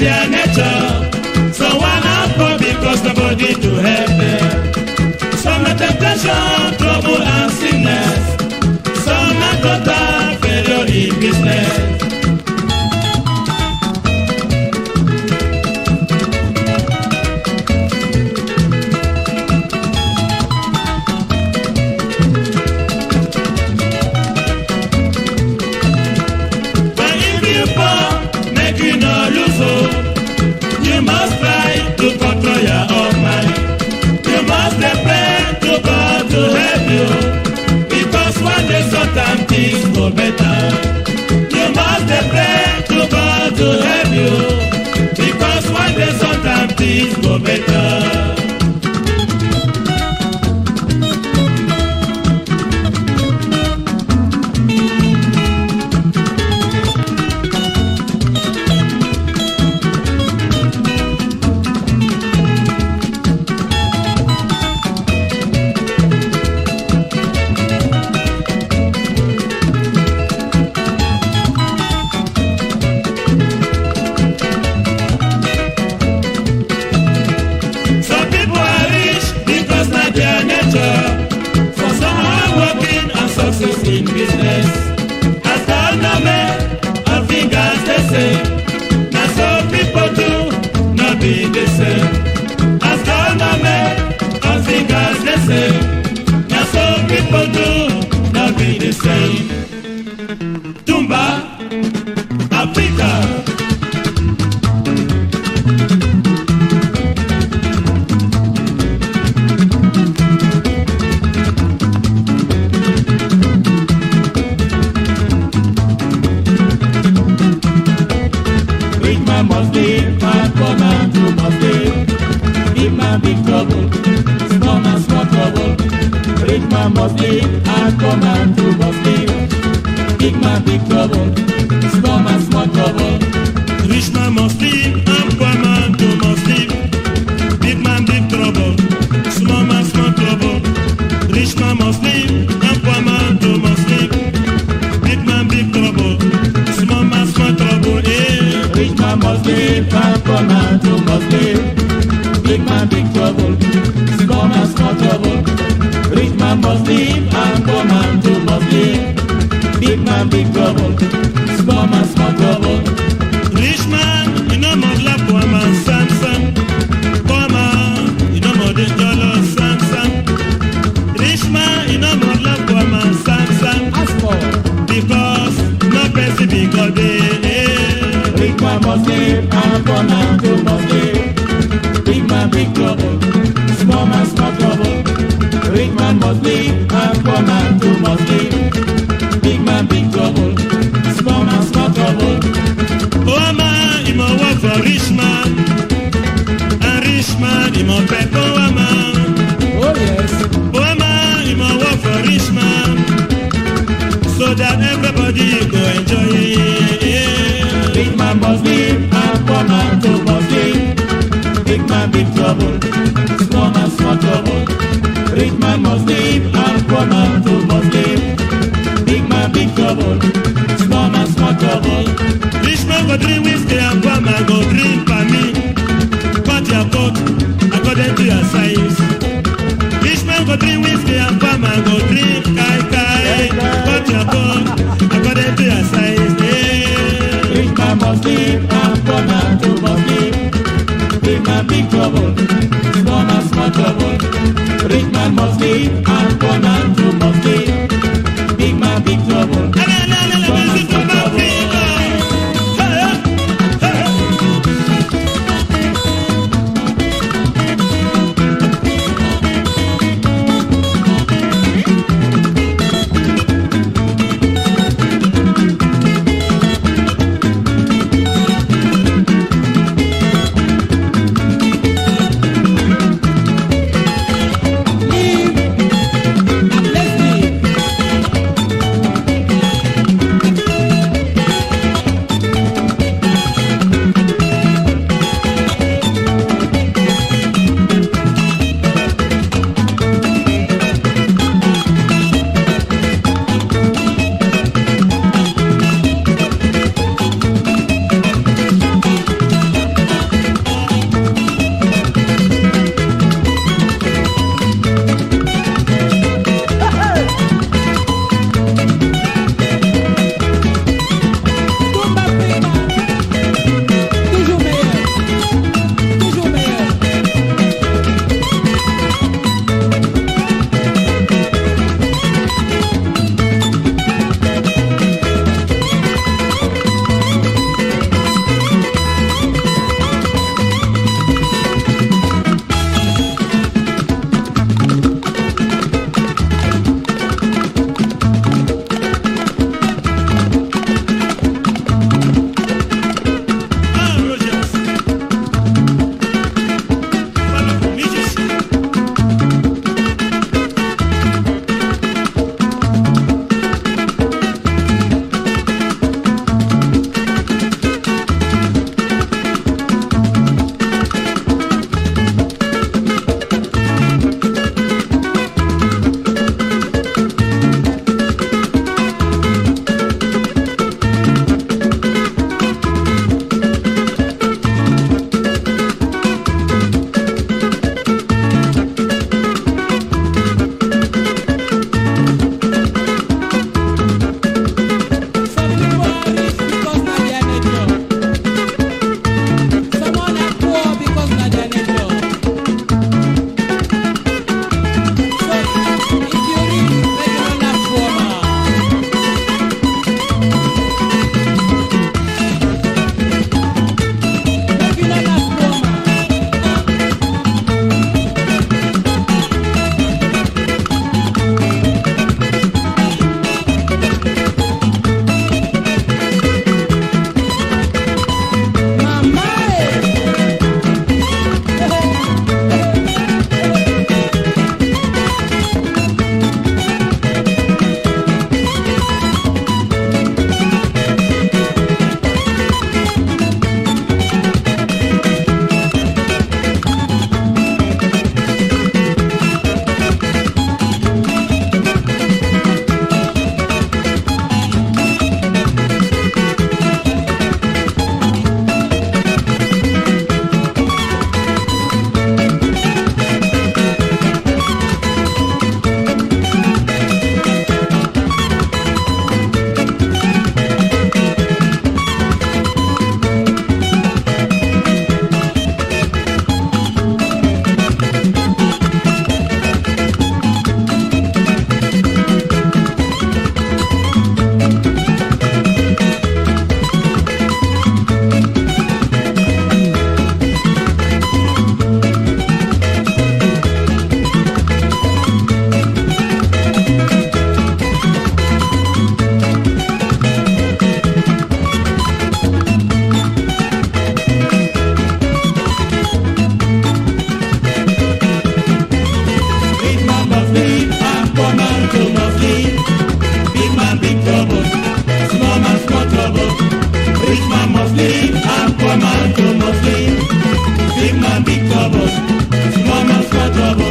their nature. Some one up because nobody to help them. So are temptation seus inimigos I must live. I come out to must live. Big man, big trouble. Small man, small trouble. Rich man must live. I come out to must live. Big man, big trouble. Small man, small trouble. Rich man must live. I come out to must live. Big man, big trouble. Small man, small trouble. Eh. Rich man must live. I come out to must live. Rich man must live and poor man too must live. Big man big trouble, small man small trouble. Poor man he must work for rich man, and rich man he must pay poor man. Oh yes. Poor man he must work for rich man, so that everybody. trouble. Small man, small trouble. Rich man go drink whiskey and poor man go drink for me. What your coat according to your size. Rich man go drink whiskey and poor man go drink kai kai. What your coat according to your size. Yeah. Rich man must keep. and poor man too must keep. Big man big trouble. Small man small trouble. Rich man must keep. cuatro voz, vamos cuatro.